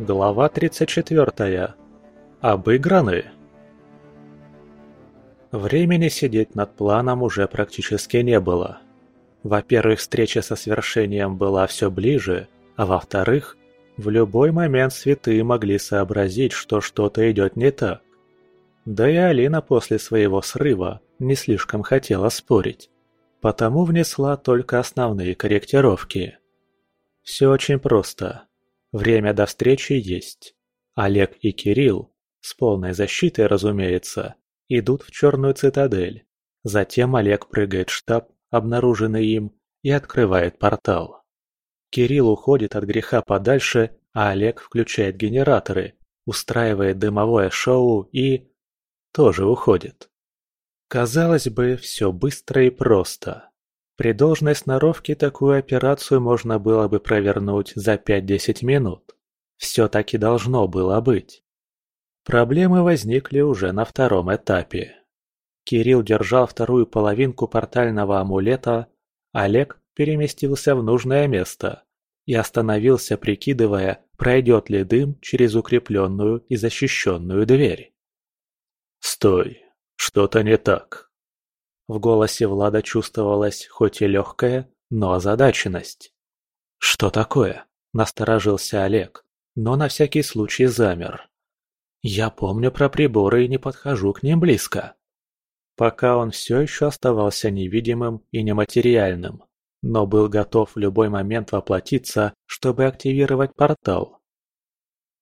Глава 34. Обыграны. Времени сидеть над планом уже практически не было. Во-первых, встреча со свершением была все ближе, а во-вторых, в любой момент святые могли сообразить, что что-то идет не так. Да и Алина после своего срыва не слишком хотела спорить, потому внесла только основные корректировки. Все очень просто. Время до встречи есть. Олег и Кирилл, с полной защитой, разумеется, идут в черную цитадель. Затем Олег прыгает в штаб, обнаруженный им, и открывает портал. Кирилл уходит от греха подальше, а Олег включает генераторы, устраивает дымовое шоу и... тоже уходит. Казалось бы, все быстро и просто. При должной сноровке такую операцию можно было бы провернуть за 5-10 минут. Все таки должно было быть. Проблемы возникли уже на втором этапе. Кирилл держал вторую половинку портального амулета, Олег переместился в нужное место и остановился, прикидывая, пройдет ли дым через укрепленную и защищенную дверь. «Стой, что-то не так», в голосе Влада чувствовалась хоть и легкая, но озадаченность. «Что такое?» – насторожился Олег, но на всякий случай замер. «Я помню про приборы и не подхожу к ним близко». Пока он все еще оставался невидимым и нематериальным, но был готов в любой момент воплотиться, чтобы активировать портал.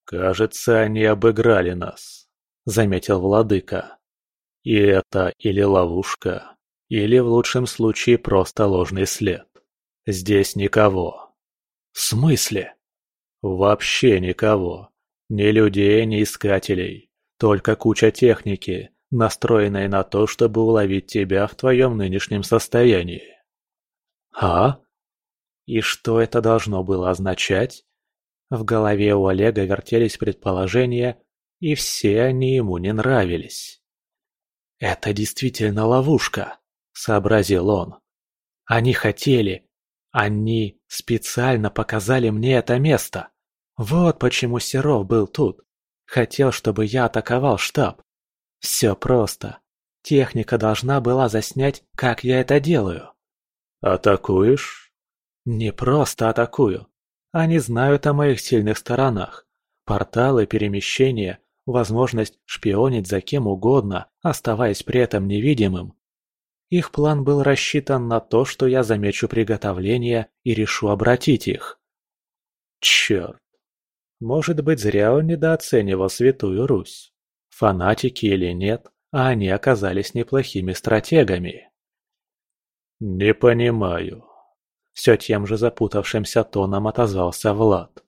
«Кажется, они обыграли нас», — заметил владыка. «И это или ловушка, или в лучшем случае просто ложный след. Здесь никого. В смысле? Вообще никого. Ни людей, ни искателей. Только куча техники, настроенной на то, чтобы уловить тебя в твоем нынешнем состоянии. А? И что это должно было означать? В голове у Олега вертелись предположения, и все они ему не нравились. Это действительно ловушка сообразил он. Они хотели, они специально показали мне это место. Вот почему Серов был тут. Хотел, чтобы я атаковал штаб. Все просто. Техника должна была заснять, как я это делаю. Атакуешь? Не просто атакую. Они знают о моих сильных сторонах. Порталы, перемещения, возможность шпионить за кем угодно, оставаясь при этом невидимым. Их план был рассчитан на то, что я замечу приготовления и решу обратить их. Черт. Может быть, зря он недооценивал Святую Русь. Фанатики или нет, а они оказались неплохими стратегами. «Не понимаю», — все тем же запутавшимся тоном отозвался Влад.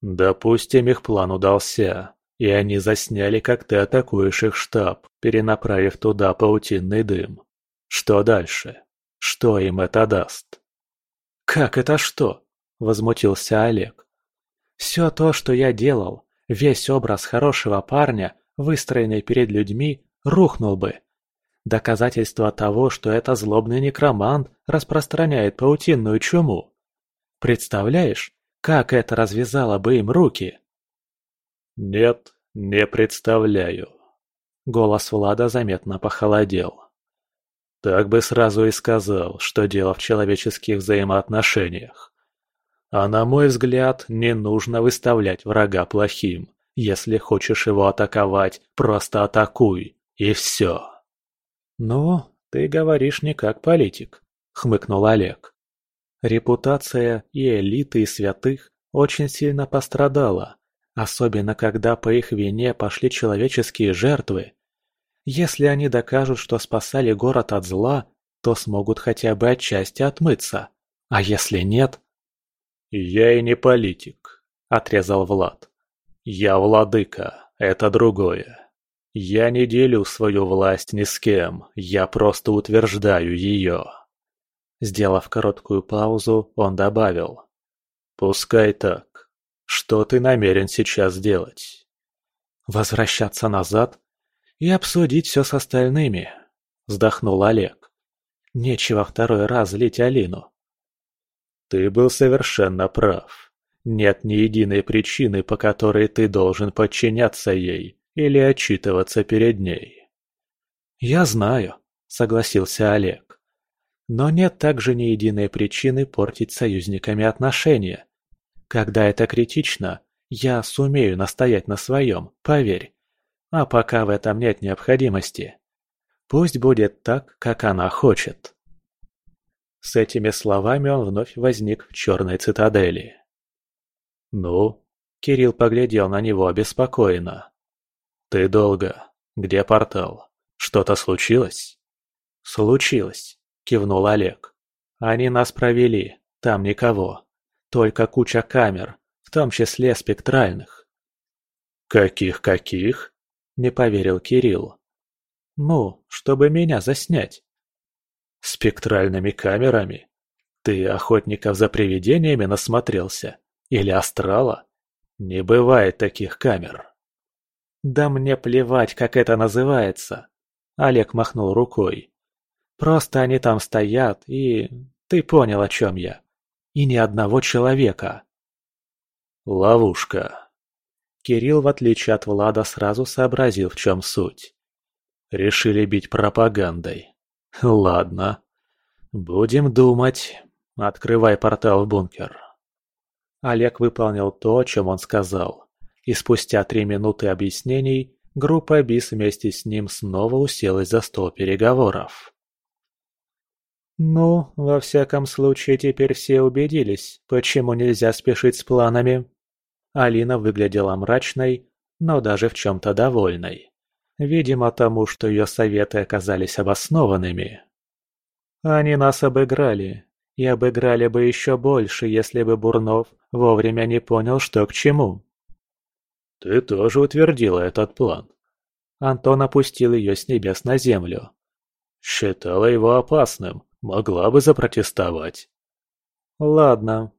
«Допустим, их план удался, и они засняли, как ты атакуешь их штаб, перенаправив туда паутинный дым. Что дальше? Что им это даст? «Как это что?» – возмутился Олег. «Все то, что я делал, весь образ хорошего парня, выстроенный перед людьми, рухнул бы. Доказательство того, что это злобный некромант распространяет паутинную чуму. Представляешь, как это развязало бы им руки?» «Нет, не представляю». Голос Влада заметно похолодел. Так бы сразу и сказал, что дело в человеческих взаимоотношениях. А на мой взгляд, не нужно выставлять врага плохим. Если хочешь его атаковать, просто атакуй, и все. «Ну, ты говоришь не как политик», — хмыкнул Олег. Репутация и элиты, и святых очень сильно пострадала, особенно когда по их вине пошли человеческие жертвы. Если они докажут, что спасали город от зла, то смогут хотя бы отчасти отмыться. А если нет? «Я и не политик», — отрезал Влад. «Я владыка, это другое. Я не делю свою власть ни с кем, я просто утверждаю ее». Сделав короткую паузу, он добавил. «Пускай так. Что ты намерен сейчас делать?» «Возвращаться назад и обсудить все с остальными», — вздохнул Олег. «Нечего второй раз злить Алину». «Ты был совершенно прав. Нет ни единой причины, по которой ты должен подчиняться ей или отчитываться перед ней. «Я знаю», — согласился Олег. «Но нет также ни единой причины портить союзниками отношения. Когда это критично, я сумею настоять на своем, поверь. А пока в этом нет необходимости. Пусть будет так, как она хочет». С этими словами он вновь возник в черной цитадели. «Ну?» – Кирилл поглядел на него обеспокоенно. «Ты долго. Где портал? Что-то случилось?» «Случилось», – кивнул Олег. «Они нас провели. Там никого. Только куча камер, в том числе спектральных». «Каких-каких?» – не поверил Кирилл. «Ну, чтобы меня заснять». «Спектральными камерами? Ты охотников за привидениями насмотрелся?» Или астрала? Не бывает таких камер. Да мне плевать, как это называется. Олег махнул рукой. Просто они там стоят, и... Ты понял, о чем я. И ни одного человека. Ловушка. Кирилл, в отличие от Влада, сразу сообразил, в чем суть. Решили бить пропагандой. Ладно. Будем думать. Открывай портал в бункер. Олег выполнил то, о чем он сказал. И спустя три минуты объяснений группа БИС вместе с ним снова уселась за стол переговоров. «Ну, во всяком случае, теперь все убедились, почему нельзя спешить с планами». Алина выглядела мрачной, но даже в чем-то довольной. Видимо, тому, что ее советы оказались обоснованными. «Они нас обыграли, и обыграли бы еще больше, если бы Бурнов вовремя не понял, что к чему. «Ты тоже утвердила этот план». Антон опустил ее с небес на землю. «Считала его опасным, могла бы запротестовать». «Ладно».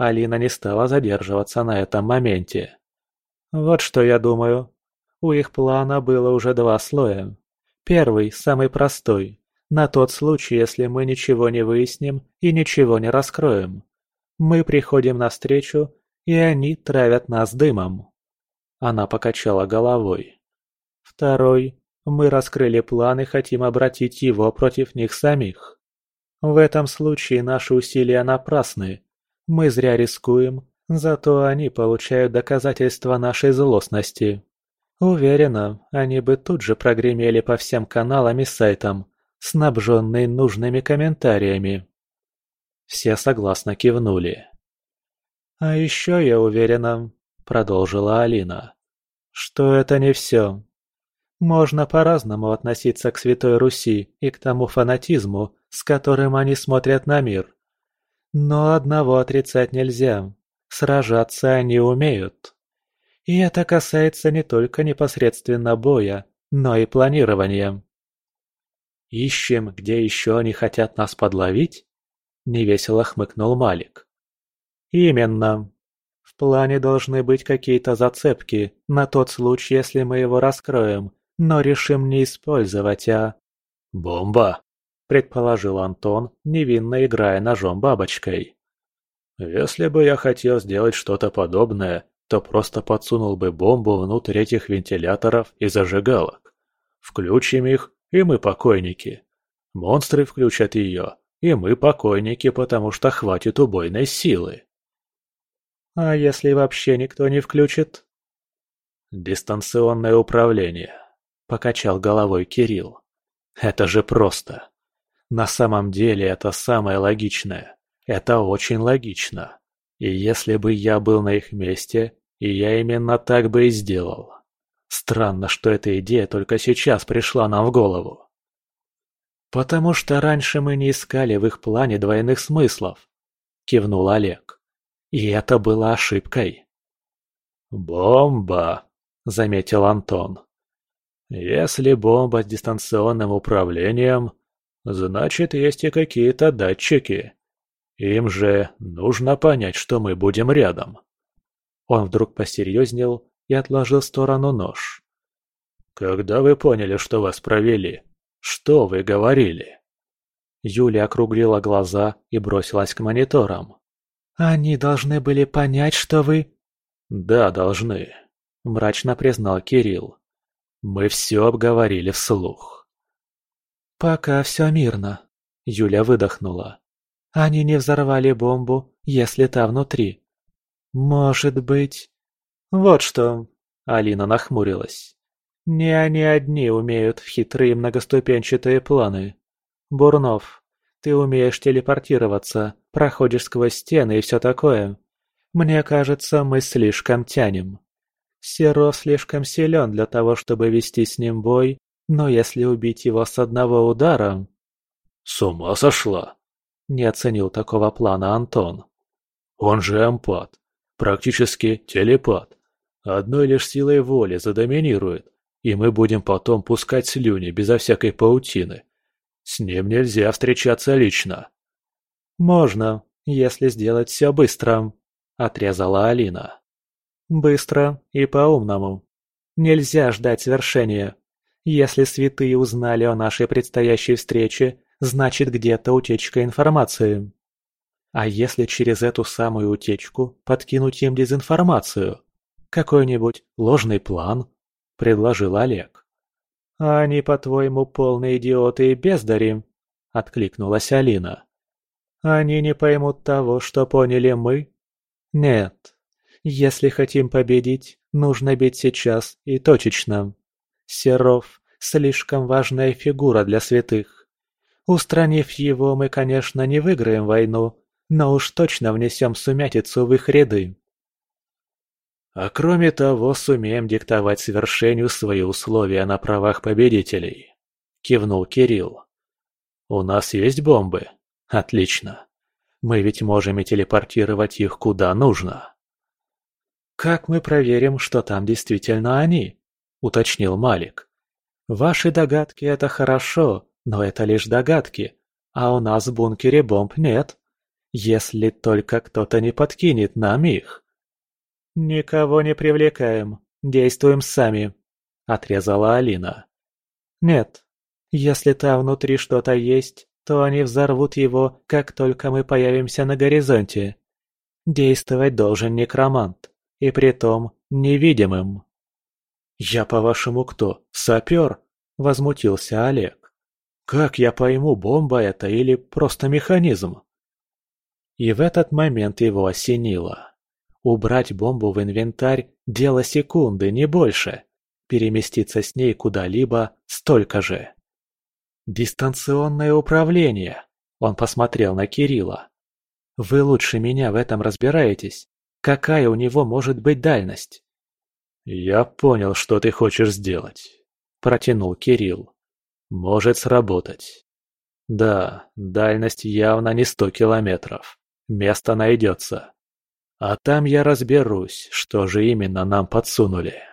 Алина не стала задерживаться на этом моменте. «Вот что я думаю. У их плана было уже два слоя. Первый, самый простой, на тот случай, если мы ничего не выясним и ничего не раскроем. Мы приходим навстречу, и они травят нас дымом. Она покачала головой. Второй. Мы раскрыли план и хотим обратить его против них самих. В этом случае наши усилия напрасны. Мы зря рискуем, зато они получают доказательства нашей злостности. Уверена, они бы тут же прогремели по всем каналам и сайтам, снабженный нужными комментариями. Все согласно кивнули. «А еще я уверена», — продолжила Алина, — «что это не все. Можно по-разному относиться к Святой Руси и к тому фанатизму, с которым они смотрят на мир. Но одного отрицать нельзя. Сражаться они умеют. И это касается не только непосредственно боя, но и планирования. «Ищем, где еще они хотят нас подловить?» – невесело хмыкнул Малик. «Именно. В плане должны быть какие-то зацепки на тот случай, если мы его раскроем, но решим не использовать, а...» «Бомба!» – предположил Антон, невинно играя ножом-бабочкой. «Если бы я хотел сделать что-то подобное, то просто подсунул бы бомбу внутрь этих вентиляторов и зажигалок. Включим их и мы покойники. Монстры включат ее, и мы покойники, потому что хватит убойной силы. А если вообще никто не включит? Дистанционное управление, покачал головой Кирилл. Это же просто. На самом деле это самое логичное. Это очень логично. И если бы я был на их месте, и я именно так бы и сделал. Странно, что эта идея только сейчас пришла нам в голову. «Потому что раньше мы не искали в их плане двойных смыслов», — кивнул Олег. «И это было ошибкой». «Бомба», — заметил Антон. «Если бомба с дистанционным управлением, значит, есть и какие-то датчики. Им же нужно понять, что мы будем рядом». Он вдруг посерьезнел и отложил в сторону нож. «Когда вы поняли, что вас провели? Что вы говорили?» Юля округлила глаза и бросилась к мониторам. «Они должны были понять, что вы...» «Да, должны», — мрачно признал Кирилл. «Мы все обговорили вслух». «Пока все мирно», — Юля выдохнула. «Они не взорвали бомбу, если та внутри. Может быть...» «Вот что...» — Алина нахмурилась. «Не они одни умеют в хитрые многоступенчатые планы. Бурнов, ты умеешь телепортироваться, проходишь сквозь стены и все такое. Мне кажется, мы слишком тянем. Серов слишком силен для того, чтобы вести с ним бой, но если убить его с одного удара... С ума сошла! Не оценил такого плана Антон. Он же эмпат, практически телепат. Одной лишь силой воли задоминирует, и мы будем потом пускать слюни безо всякой паутины. С ним нельзя встречаться лично. Можно, если сделать все быстро отрезала Алина. Быстро и по-умному. Нельзя ждать свершения. Если святые узнали о нашей предстоящей встрече, значит где-то утечка информации. А если через эту самую утечку подкинуть им дезинформацию? Какой-нибудь ложный план? Предложил Олег. Они, по-твоему, полные идиоты и бездари? Откликнулась Алина. Они не поймут того, что поняли мы, нет. Если хотим победить, нужно бить сейчас и точечно. Серов – слишком важная фигура для святых. Устранив его, мы, конечно, не выиграем войну, но уж точно внесем сумятицу в их ряды. А кроме того, сумеем диктовать свершению свои условия на правах победителей. Кивнул Кирилл. У нас есть бомбы? Отлично. Мы ведь можем и телепортировать их куда нужно. «Как мы проверим, что там действительно они?» – уточнил Малик. «Ваши догадки – это хорошо, но это лишь догадки, а у нас в бункере бомб нет. Если только кто-то не подкинет нам их». «Никого не привлекаем, действуем сами», – отрезала Алина. «Нет, если там внутри что-то есть, то они взорвут его, как только мы появимся на горизонте. Действовать должен некромант, и притом невидимым. «Я, по-вашему, кто? Сапер?» – возмутился Олег. «Как я пойму, бомба это или просто механизм?» И в этот момент его осенило. Убрать бомбу в инвентарь – дело секунды, не больше. Переместиться с ней куда-либо – столько же. «Дистанционное управление!» Он посмотрел на Кирилла. «Вы лучше меня в этом разбираетесь. Какая у него может быть дальность?» «Я понял, что ты хочешь сделать», – протянул Кирилл. «Может сработать. Да, дальность явно не сто километров. Место найдется. А там я разберусь, что же именно нам подсунули».